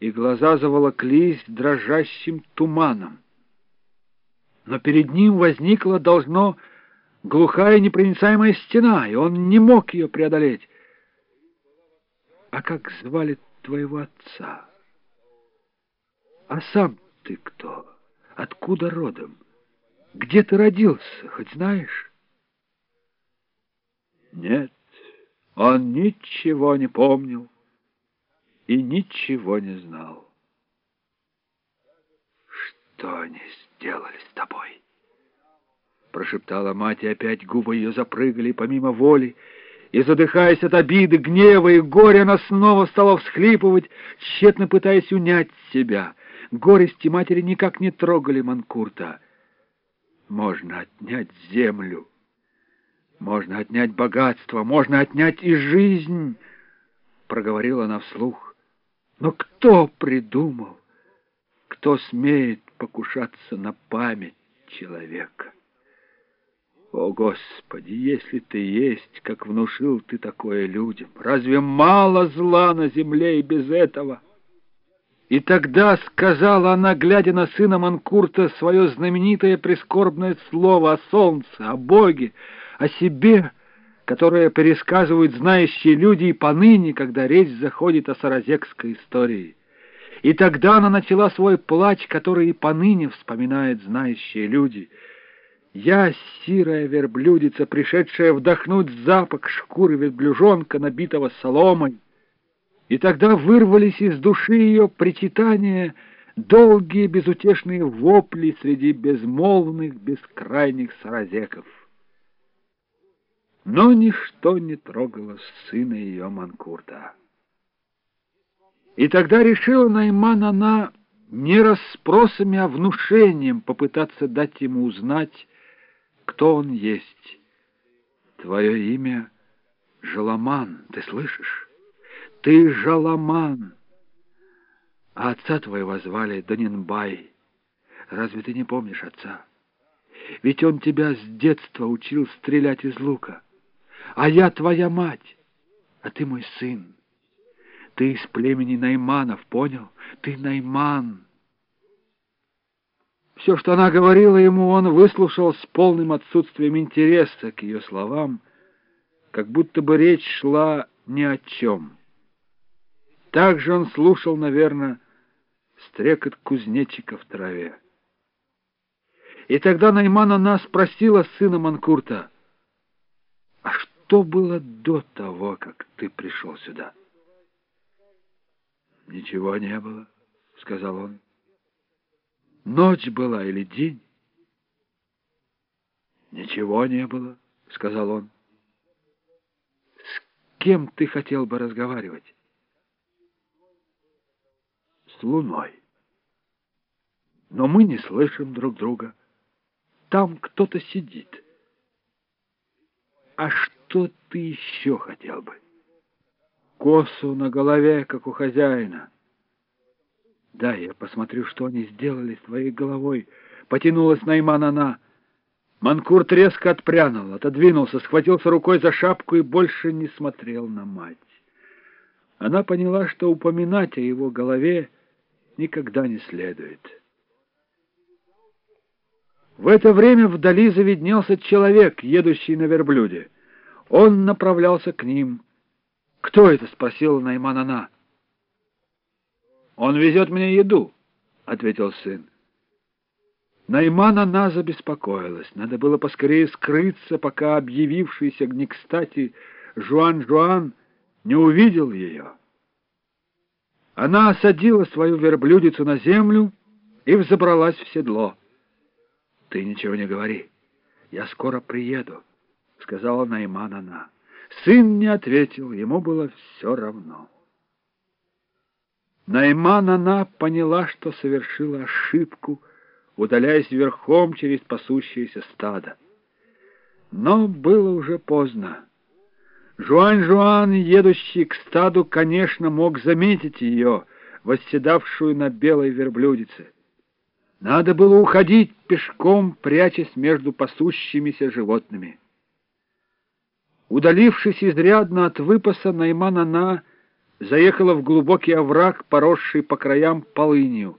и глаза заволоклись дрожащим туманом. Но перед ним возникла, должно, глухая непроницаемая стена, и он не мог ее преодолеть. «А как звали твоего отца? А сам ты кто? Откуда родом? Где ты родился, хоть знаешь?» Нет, он ничего не помнил и ничего не знал. «Что они сделали с тобой?» Прошептала мать, и опять губы ее запрыгали помимо воли, и, задыхаясь от обиды, гнева и горя, она снова стала всхлипывать, тщетно пытаясь унять себя. Горести матери никак не трогали Манкурта. Можно отнять землю, можно отнять богатство, можно отнять и жизнь, — проговорила она вслух. Но кто придумал, кто смеет покушаться на память человека? О, Господи, если ты есть, как внушил ты такое людям, разве мало зла на земле и без этого? И тогда сказала она, глядя на сына Манкурта, свое знаменитое прискорбное слово о солнце, о Боге, о себе, которое пересказывают знающие люди и поныне, когда речь заходит о саразекской истории. И тогда она начала свой плач, который и поныне вспоминают знающие люди. Я, сирая верблюдица, пришедшая вдохнуть запах шкуры верблюжонка, набитого соломой. И тогда вырвались из души ее причитания долгие безутешные вопли среди безмолвных бескрайних саразеков но ничто не трогало сына ее Манкурта. И тогда решила Найман она не расспросами, а внушением попытаться дать ему узнать, кто он есть. Твое имя — Жаламан, ты слышишь? Ты Жаламан. А отца твоего звали Данинбай. Разве ты не помнишь отца? Ведь он тебя с детства учил стрелять из лука а я твоя мать, а ты мой сын. Ты из племени Найманов, понял? Ты Найман. Все, что она говорила ему, он выслушал с полным отсутствием интереса к ее словам, как будто бы речь шла ни о чем. Также он слушал, наверное, стрекот кузнечика в траве. И тогда Найман она спросила сына Манкурта — что было до того, как ты пришел сюда? Ничего не было, сказал он. Ночь была или день? Ничего не было, сказал он. С кем ты хотел бы разговаривать? С луной. Но мы не слышим друг друга. Там кто-то сидит. А что? Что ты еще хотел бы? Косу на голове, как у хозяина. Да, я посмотрю, что они сделали с твоей головой. Потянулась Найман она. Манкурт резко отпрянул, отодвинулся, схватился рукой за шапку и больше не смотрел на мать. Она поняла, что упоминать о его голове никогда не следует. В это время вдали завиднелся человек, едущий на верблюде. Он направлялся к ним. «Кто это?» — спросила Найман она. «Он везет мне еду», — ответил сын. Найман она забеспокоилась. Надо было поскорее скрыться, пока объявившийся не кстати Жуан-Жуан не увидел ее. Она осадила свою верблюдицу на землю и взобралась в седло. «Ты ничего не говори. Я скоро приеду». — сказала Найман она. Сын не ответил, ему было все равно. Найман она поняла, что совершила ошибку, удаляясь верхом через пасущееся стадо. Но было уже поздно. Жуан-Жуан, едущий к стаду, конечно, мог заметить ее, восседавшую на белой верблюдице. Надо было уходить пешком, прячась между пасущимися животными. Удалившись изрядно от выпаса, Найман она заехала в глубокий овраг, поросший по краям полынью.